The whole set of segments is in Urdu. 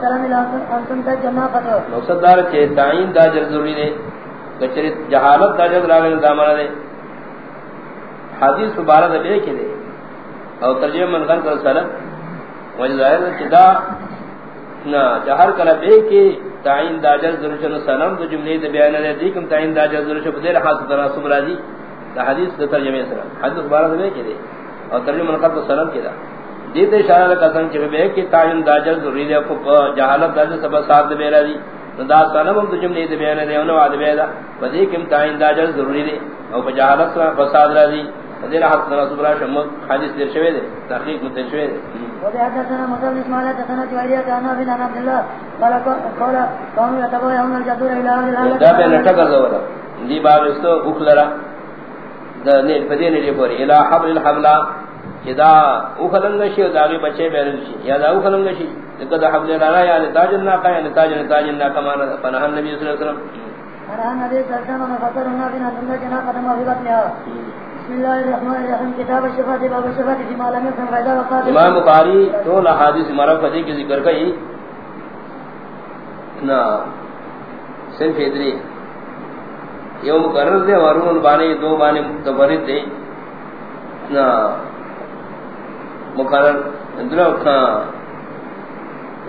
السلام علیکم انتم تجنا فتو مقصد دار چے تعین دا جر ضروری دے کچری جہالت دا جر راغل دامانا دے حدیث مبارک دے کے دے۔ اور ترجمہ من غن کر سلام وجہ ظاہر ہے دا نا جہر کلا بے کے تعین دا جر ضروری چن سلام تو جملے دے بیان دے دیکم تعین دا جر ضروری چھ دے حاصل کرا سبرا دی۔ دا حدیث دے ترجمہ سلام حدیث مبارک دے کے دے۔ اور ترجمہ من غن کر سلام کے دا۔ دیتے اشارہ قسم کہ بے کہ تعین داجل ضروری ہے کو جہالت داجل سب ساتھ دے میرا دی دا سلام ہم جملے دے بیان دے انو وعد بیدا ودی کم تعین داجل ضروری ہے او جہالت سے فساد راضی دیر حق رسول اللہ شم حدیث دیر شوی دے تحقیق متن شوی دے وذ حدثنا مصعب بن اسماعيل حدثنا جويرية عن ابي عبد الله قال قال قوم يتبوا يوم الجدور الى اهل الارض دا پہ نٹا کر دو دی باب اس تو اخلرا دا نے فدین دی پوری الى حبل الحملہ جدا او خلنگ شی داغی بچے بیرن شی یا دا او خلنگ شی لقد حبل لالا یا تاج الناقہ یا تاج تاج الناقہ مانا پناہ النبی صلی اللہ علیہ وسلم. ارہا نبی صلی اللہ علیہ وسلم بنا دنگا جنا قدم و بطنها بسم اللہ الرحمن الرحیم کتاب الشفاة باب الشفاة فی معلم یکن فیضا وقات امام بخاری تو لحادث مرفتی کی ذکر کئی نا صرف ادری یو مقرر دے ورون بانے دو بانے تبرد دے نا مقرر درو اندرو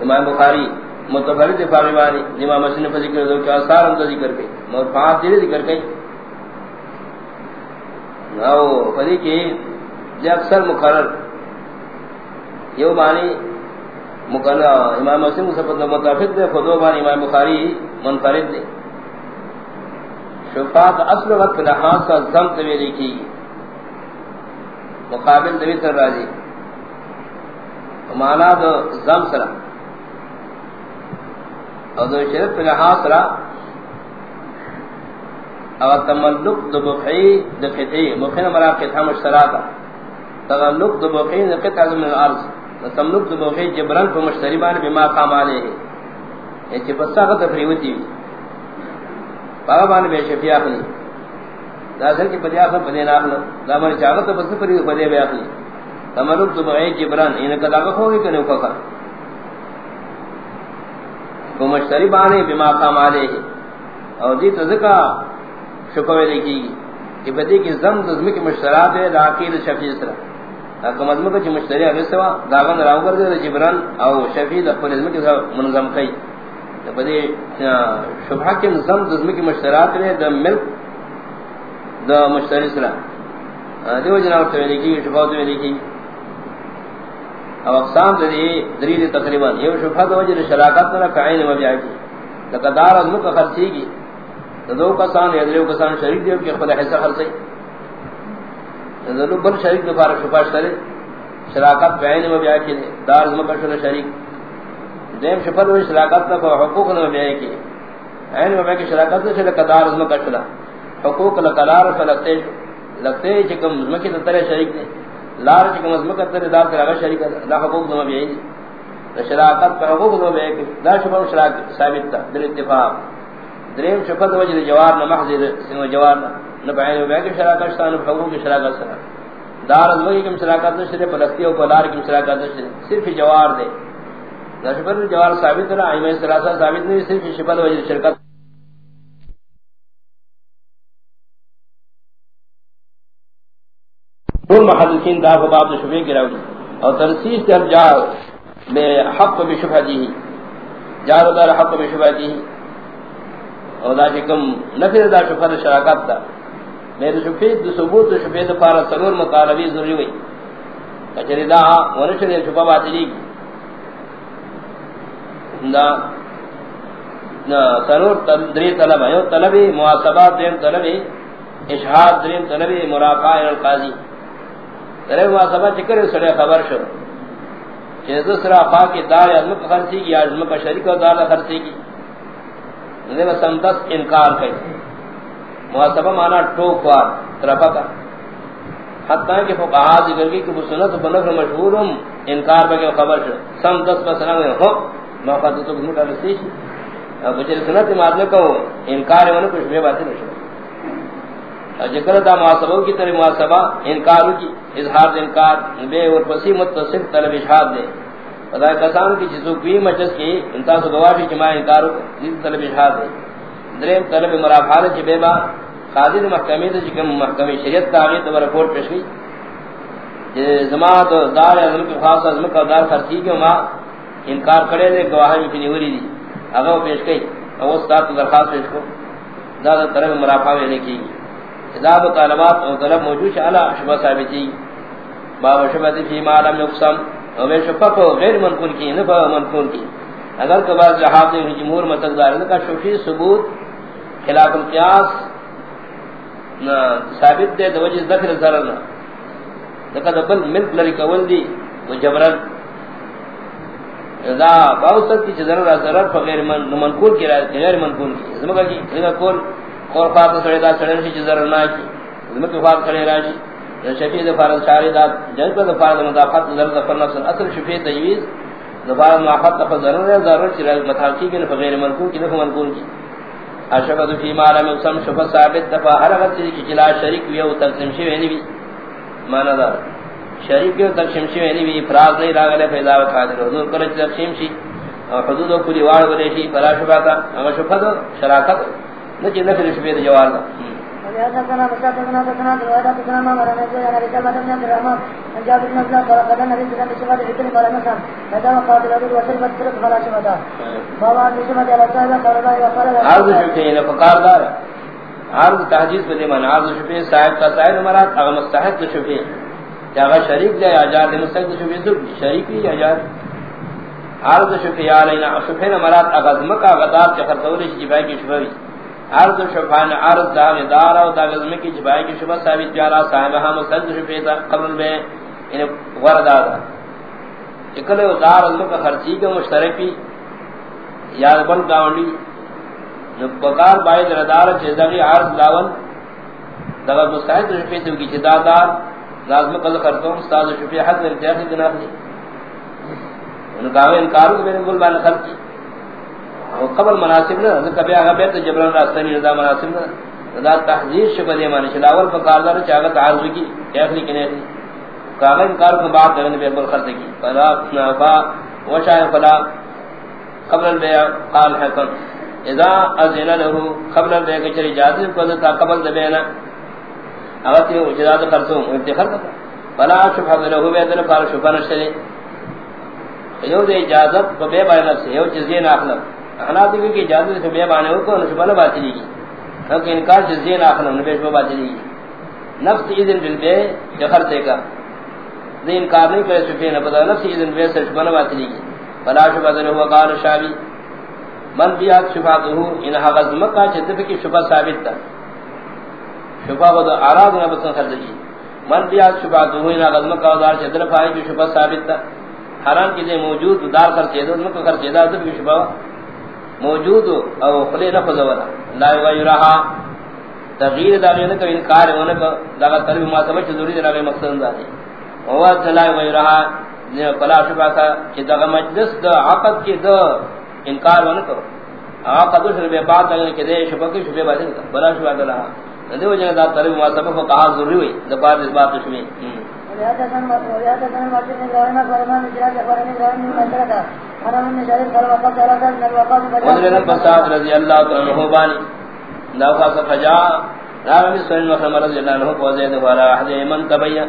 امام بخاری، متفرد فاغبانی امام مسلم پر ذکر دو کہ آثار اندر ذکر کئی مرفعات دیلے ذکر کئی او فدی کی جب اکثر مقرر۔ یو معنی مقرر، امام مسلم سپت متفق دے خدو معنی امام بخاری منفرد دے۔ شفاعت اصل وقت لحاظ کا زمت میں لکھی مقابل دوی تر راجی مانا دو زم سرا. اور دو شرط پر لحاظ سرا. اور تملق دو بقعی دو قطعی. مخین مراقت ہم اشتراتا تغلق دو بقعی دو قطع من الارض. تملق دو بقعی جبران پر مشتری بان بما قام آلے ہیں یہ چی پسا کا تفریوتی بھی باغا بان بے شفی آخلی دا سر کی پدی آخل پدی ناخل دا من چاگت پس پری پدی بے آخلی تملق دو بقعی جبران انکا داگا ہوگی کنی اوکا کر کو مشتری بانے بما قام آلے ہیں اور جی دی تذکا شکوے دیکھی گی کہ بدی کی زم دزم کی مشترات ہے عقید شفیع سرا۔ کہ مذمہ کی مشتری اگے سوا داغن راو کر دے جبران او شفیع اپنے ذمہ کے منظم کئی۔ تو بدی شبہ کے زم دزم کی مشترات ہے د ملک د مشتری سرا۔ دیو جناب تو دیکھی شبہ تو دیکھی او اقسام دے دلیل تقریباً. یہ شبہ دو وجہ شراکت نہ کائن مبیع کی لقدار ازم کا خرچی کی دو کسان یا دو کسان شریک دیو کہ خدا حصہ خرچے دو بل شریک دو فارق شفاش کرے شراکت بعین میں بیاہ کی دار ازم کا شرک شریک. دیم شفر و شراکت کا حقوق میں بیاہ کی عین میں کی شراکت سے لکہ دار ازم کا شرک حقوق لکلار فلکتے لگتے چکم ازم کی شریک دے لار چکم ازم کا ترے دار ترے شریک دا حقوق میں بیاہ کی شراکت کا حقوق میں بیاہ کی دا شفر و شراکت ثابت تا در اتفاق. دریم شفت وجہ جوار نہ محض سنو جوار نہ بیان ہو کہ شراکت شان حقوق کی شراکت سره دار ازمگی کی شراکت نشتے پلستی او پلار کی شراکت نشتے صرف جوار دے نہ شفت جوار ثابت رہا ایمہ ثلاثہ ثابت نہیں صرف شفت وجہ شرکت. دون محدثین دا باب شفیع کی راوی اور تنسیس در جا بے حق بشفہتی جار دار حق بشفہتی اور دا کم نفر دا شفر شراکت دا۔ میرے شفید دو ثبوت دو شفید پارا سرور مطالبی ضروری ہوئی کچری دا ونشر دے شفا باطلی دا سرور دری طلب ہے۔ طلبی محاسبات دین طلبی اشہاد دین طلبی مراقع القاضی۔ طلب محاسبات چکر سڑے خبر شو۔ چیز سرا خواہ کی دار ازمک خرچی کی ازمک شریک و دار خرچی کی۔ نے سمدس انکار کئی۔ محاسبہ مانا ٹوکوار طرفہ کا۔ حتیٰ کہ فقہا ذکر کی کہ سنت بنفر مشہور ہم انکار بگے خبر شو۔ سمدس بسرہ میں ہو موقع تو تو گھنٹا رسی شی اب بچے سنت مادنے کو انکار ہے کچھ بے باتیں نشو اور جکر دا محاسبہ کی طرح محاسبہ، انکار کی، اظہار انکار، بے اور پسی متصف طلب اشہاد دے۔ خدا کسان کی جسو کوئی مجلس کی انتا سو گواشی چما انکار دین طلب اشہاد ہے دریم طلب مرافعات چ بے با قاضی محکمہ تے جکم محکمہ شریعت کا اگے تو رپورٹ پیش ہوئی کہ جماعت دار اعظم کے خاص اعظم کا دار خرچی کے ما انکار کرے دے، گواہی کی نیوری دی۔ اگے پیش کئی او استاد درخواست پیش کو۔ زیادہ طلب مرافعہ لینے کی اداب طالبات اور طلب موجود اعلی شبہ ثابتی باب شبہ فی ما لم يقسم. اور میں شفق غیر منقول کی نفع منقول کی اگر کہ بعض جہاد یعنی جمہور متقدار کا شفی ثبوت، خلاف القیاس نہ ثابت دے دوجہ ذکر ضرر نہ لقد بل ملک لری کول دی وہ جبرن اذا باوست کی ضرر ضرر فغیر من منقول کی غیر منقول کی زمگا کی اذا کول اور فاضل سڑے دا سڑے کی ضرر نہ کی۔ زمگا فاضل سڑے راشی۔ شفیع فرض شاردات جن کو فرض مدافعت ضرر پر نفس۔ اصل شفیع تجویز۔ ظفار مدافعت پر ضرر ہے۔ ضرر چرا متحقی کے غیر منقول کی نفع منقول کی۔ اشفت فی ما لم يقسم شفا ثابت دفع۔ ہر وقت کی چلا شریک وی او تقسیم شی وینی بھی معنی دار۔ شریک کی تقسیم شی وینی بھی افراد نہیں راغلے پیدا و حاضر حضور کرے تقسیم شی۔ اور حدود و کلی واڑ بنے شی۔ فلا شفا اما شفا تو شراکت نہ جنہ پھر شفیع جواب دا حدثنا مسعود بن عبد الله بن عبد الله بن عمر بن زيد بن جابر بن عبد الرحمن عن جابر بن عبد الله قال النبي صلى الله عليه وسلم ذكر قال مثلا هذا وقال الرجل وشرب الشرب فلا شمدا بابا نشمد على صاحب قال الله وقال عرض شفيع یعنی فقال دار۔ عرض تحديث بدي من عرض شفيع صاحب کا صاحب مراد۔ اغه مستحق شفيع یا اغه شریک دے اجار دے مستحق شفيع تو شریک ہی اجار عرض شفيع علینا۔ شفيع مراد اغه مکا غدار چخر تولی کی شفیع عرض شفان عرض داغ دار او داغ میں کی جبائی کی شبہ ثابت پیارا صاحب ہم سند شفیتا قبل میں ان وردا دا اکل دار اللہ کا خرچی کے مشترکی یاد بن گاونڈی نو بکار باید ردار چیزاگی عرض لاول دغه مستعد شفیت کی چدا دار لازم قل کرتو استاد شفیع حد ارتیاح جناب دی ان کا انکار کو میں نے بول بان خرچی۔ او قبل مناسب نہ کبھی اگے بیت جبران راستہ نہیں رضا مناسب نہ رضا تحذير شبہ دے معنی چلاول فقالدار چاغت عارض کی کیفلی کنے دی کاغذ کار کو بات کرنے بے بل خرچ کی فلا نفا وشاء فلا قبل البيع قال حكم اذا اذن له قبل البيع کہ چری اجازت کو تھا قبل البيع اوت اجازت خرچوں انتخاب فلا شبہ له بے دل فار شبہ نشری یو دے اجازت کو بے بیان سے یو چیزیں نہ اخلاق احنا دی کہ اجازت سے بے بانے کو نشبہ نہ باطلی کی کہ انکار جزیہ نہ اخلاق نہ بے باطلی کی نفس اذن بالبے جخر سے کا ذی انکار نہیں کرے شفیع نہ پتہ نفس اذن بے سے نشبہ نہ باطلی کی فلا شبہ ذن ہوا قال شابی من بیات شفاعتہ ان حغز مکہ چتف کی شفا ثابت تھا۔ شفا بد اعراض نہ بسن خرج کی۔ من بیات شفاعتہ ان حغز مکہ دار چتر پائے کی شفا ثابت تھا۔ حرام کی موجود دار کر کے دو، مکہ کر کے دار کی شفا۔ موجود او خلی نہ فزورا لا یغیرها تغییر داغی نہ کہ انکار ہونے کا داغا طلب ما سمجھ ضروری داغا مقصد دا ہے او لا یغیرها نے فلا شبہ کا کہ داغا مجلس دا عقد کی دا انکار ہونے کو عقد سے بے بات اگر کہ دے شبہ کی شبہ بات بلا شبہ دا دے وجہ دا طلب ما سبب کو کہا ضروری ہوئی، دا بعد اس بات شبہ وذلك الفساد رضي الله عنه باني لا خاص فجاء راوي سن محمد رضي الله عنه وزيد ولا احد من تبين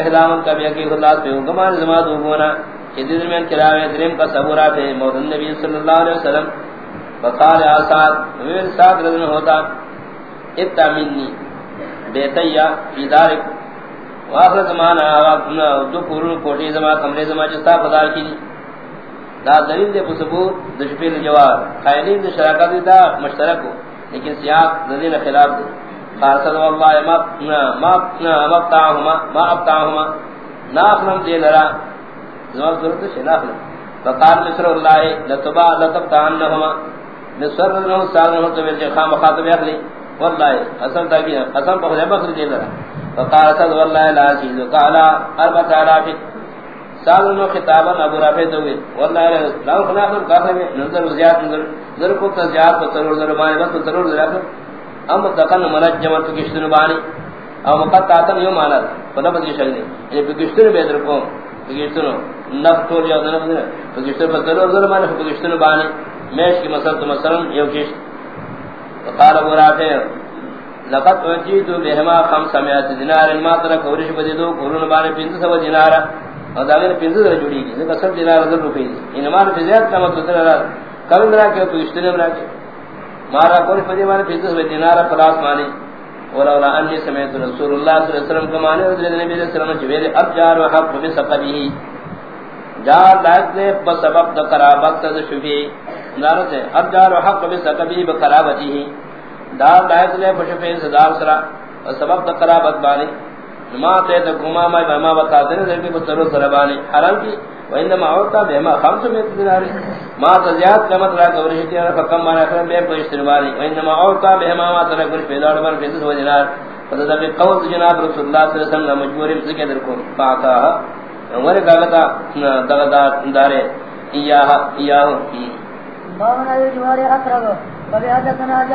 احدام کبھی کہ اللہ پہ گمان زما دو ہونا جدید میں کراوے دریم کا صبورا تھے مولا نبی صلی اللہ علیہ وسلم فقال اساد میرے ساتھ رضی اللہ ہوتا اتمنی بیتیا، فی دارک واخر زمانہ اپنا دو پورن کوٹی زمان کمرے زمان جستا پدار کی دا دلیل دے ثبوت دشپیل جواب قائلین دے شراکت دا مشترک ہو لیکن سیاق دلیل خلاف دے قارصد واللہ ما ما ما ابتاہما ناخلم دے لرا۔ زمان ضرورت سے ناخلم۔ فقال مصر اللہ، لتبا لتبتاہنہما مصر رنہو سالنہو تو بیلچے خام خاطب اخلی۔ واللہ اصل تاکی قسم پخد بخر دے لرا۔ فقال صد واللہ لا چیز وقالا اربت علافت سال نو خطابا ابو رافع تو والله لا خلاف کافر میں نظر زیاد نظر. ذر کو تزیاد تو ضرور ضرور مانے بس ضرور ضرور ام تکن منجم تو کشتن بانی. او مقطع تن یو مانا فلا بدی شگنی یہ یعنی کشتن بے در کو پگشتنو نف طول یا دنف دنف پگشتنو پگشتنو ظلمانی پگشتنو بانی. میش کی مسل تو مثلا یو کشت. وقال ابو رافع. لقد وجیت بهما خمس سمیات دینار ما ترک ورش بدیدو قرون بانی پنز سو دینار اور داغین پنز در جوڑی گی ذکر سب دینار در روپی دی انمان پی زیاد کامت دوسر را کلن را کیا پگشتنو را کیا مارا کوری فدی مانی پنز سو دینار پلاس مانی ولولا انی سمعت رسول اللہ صلی اللہ علیہ وسلم کما نے حضرت نبی علیہ السلام جویل اب جار و حق بسقبه جار لائق دے بسبب قرابت دا شفی نارت ہے اب جار و حق بسقبه بقرابته دار لائق دے بشفی صدار سرا سبب دا قرابت بانی ما تے دا گما ما بما بتا دے دے بھی بسرو سربانی۔ حرام کی وانما اوتا بما خمس میں دینار ما زیاد قیمت را گورش تی اور کم ما اخر بے پوش تروالی وانما اوتا بما ما تر گور پیدار بن پیس ہو دینار فذا بھی قول جناب رسول اللہ صلی اللہ علیہ وسلم مجبور ذکر در کو پاتا عمر گالتا دغدا دارے۔ یا یا بابنا یواری اقرب وبهذا تناجى